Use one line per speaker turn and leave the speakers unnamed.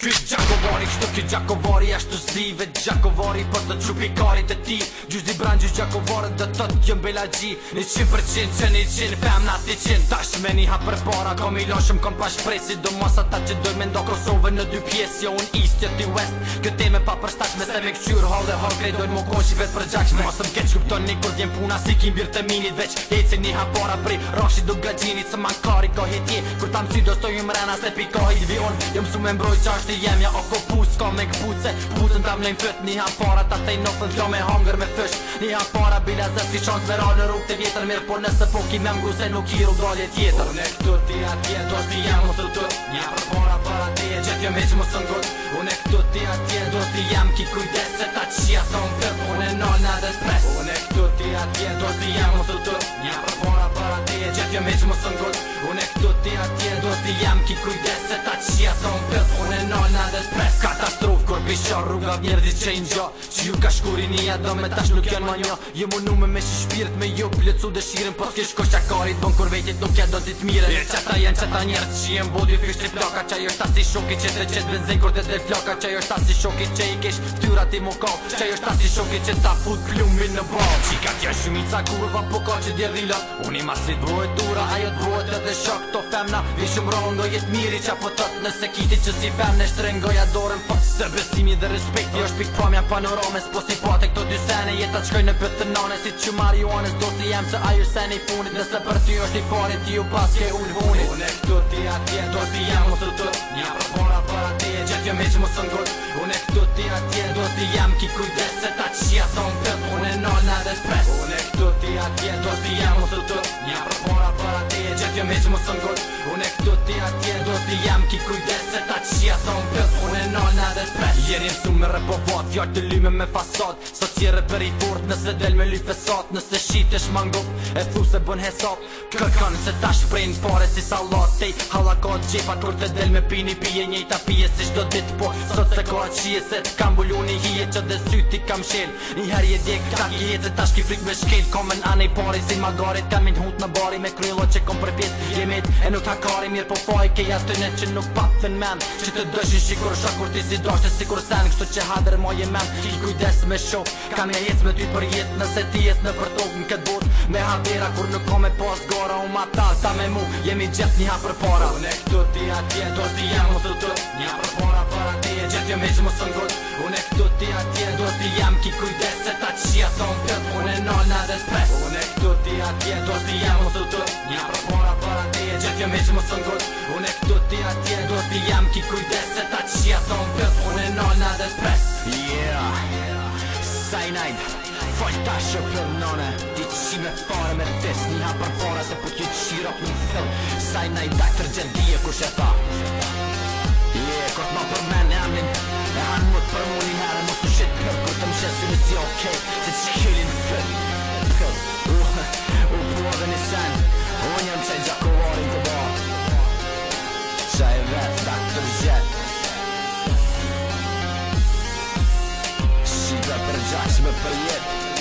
Kjus Gjakovari, kështu ki Gjakovari Ashtu zive Gjakovari Për të qupi karit e ti Gjus di brand gjus Gjakovarën Dë të të të të të të 100% të të të të të Me një hapër para, kom i lanë kom pa shpresi Do masa ta që doj me ndo krosove në dy pjesë Jo unë isë, jo ti west, këte me pa përstash Me se me këqyrë, hall dhe hall grej, dojnë më konë që vetë për gjakësh Me masë më keqë kuptonë një kur djenë puna si kim birë të minit Veç, jetë si një hapë pri, rashit do gë gjinit Se kari, ko jetje, kur ta më sy do stoj më rena Se pi ka hitë vi unë, jo më su me mbroj qasht i jem Ja o ko pusë, ka me këpuce, pusën Një hapara bila zeski shans me ra në rrug të vjetër mirë Por nëse po ki me mgru nuk i rrug tjetër Unë e këtu ti atje, do s'ti jam o së tut Nja për pora për atje, që t'jo meqë më sën gut ti atje, do s'ti jam ki kujdes Se ta qia sa unë këtë, unë e nol në dhe s'pres ti atje, do s'ti jam o së tut Nja për pora për atje, që t'jo meqë më sën gut ti atje, do s'ti jam ki kujdes ta rruga vjerdi qenë gjo Që ju ka shkurin i edhe me tash nuk janë ma një Ju më nume me shi shpirt me ju plecu dhe shirin Po s'kish ko shakarit bon kur vetit nuk ja do dit mire Mirë që ta janë që ta njerës që jenë bodi fysht i plaka Qaj jo është ta si shoki që të qetë benzin kur të të flaka Qaj jo është ta si shoki që i kesh tyra ti më kam Qaj jo është ta si shoki që ta fut plumi në bal Qika tja shumit kurva po ka që djerdi lat Uni mas vit bohe dura ajo të bohe shok to femna Vishëm rëndo jetë miri që apo tët nëse kiti që si femne Shtrengoja dorën po Se besimi dhe respekti është pikpamja panoramës Po si pate këto dy sene jetë atë shkoj në pëtë nane Si që marionës do s'i jam se ajo sene i funit Nëse për ty është i fari ti ju pas ke ullë hunit Unë këtu ti atje do të jemë o së të Një apropona për atje gjithë jo me që më së ngut Unë këtu ti atje do të jemë ki kujdes Se ta që shia thonë pëtë unë e nona Unë këtu ti atje do të jemë o së të Një apropona për atje gjithë qatë jam heqë më së ngut Unë e këtu ti atje do t'i jam ki kujdes se ta qia thonë pëth Unë e në dhe t'pes Jeri më su me repovat, fjallë të lyme me fasat Sa tjere për i fort nëse del me lyfe sat Nëse shite e shmangot e thu se bën hesat Kërkan se ta shprejnë pare si salat Tej halla ka gjepa kur të del me pini pije ta pije si shdo dit Po sot se ka qie se t'kam bullu një hije që dhe sy ti kam shel Një her je djek ta ki jetë se ta shki frik me shkel Komen kam bari me kryllo vit jemit E nuk ta kari mirë po fajke ke jas të që nuk patën men Që të dëshin shikur shakur ti si drasht Si sikur sen Kështu që hadër ma jem men Ki kujdes me shok kam me jetë me ty për jetë nëse ti jetë në përtok në këtë bot Me hadera kur nuk ka pas gara u ma ta sa me mu jemi gjithë një hapër para Unë këtu ti atje do ti jem o të Një hapër para para ti e gjep jem jo e që më së ngut këtu ti atje do ti jem ki kujdes se ta qia thon këtë Kur ne nana dhe spes këtu ti atje do ti jem o të të të të të Kjo me që më sënë gëtë Unë e këtë t'i atje Do t'i jam ki kujdes E ta që shia thonë pëth Unë e nona dhe t'pes Yeah Sajnajn Foj tashë për nona Ti qime fare me t'es Një hapër fara Se për kjo që shirok një fill Sajnajn Daktër gjendije kush e ta Yeah Kot më përmen e amin të sebab perit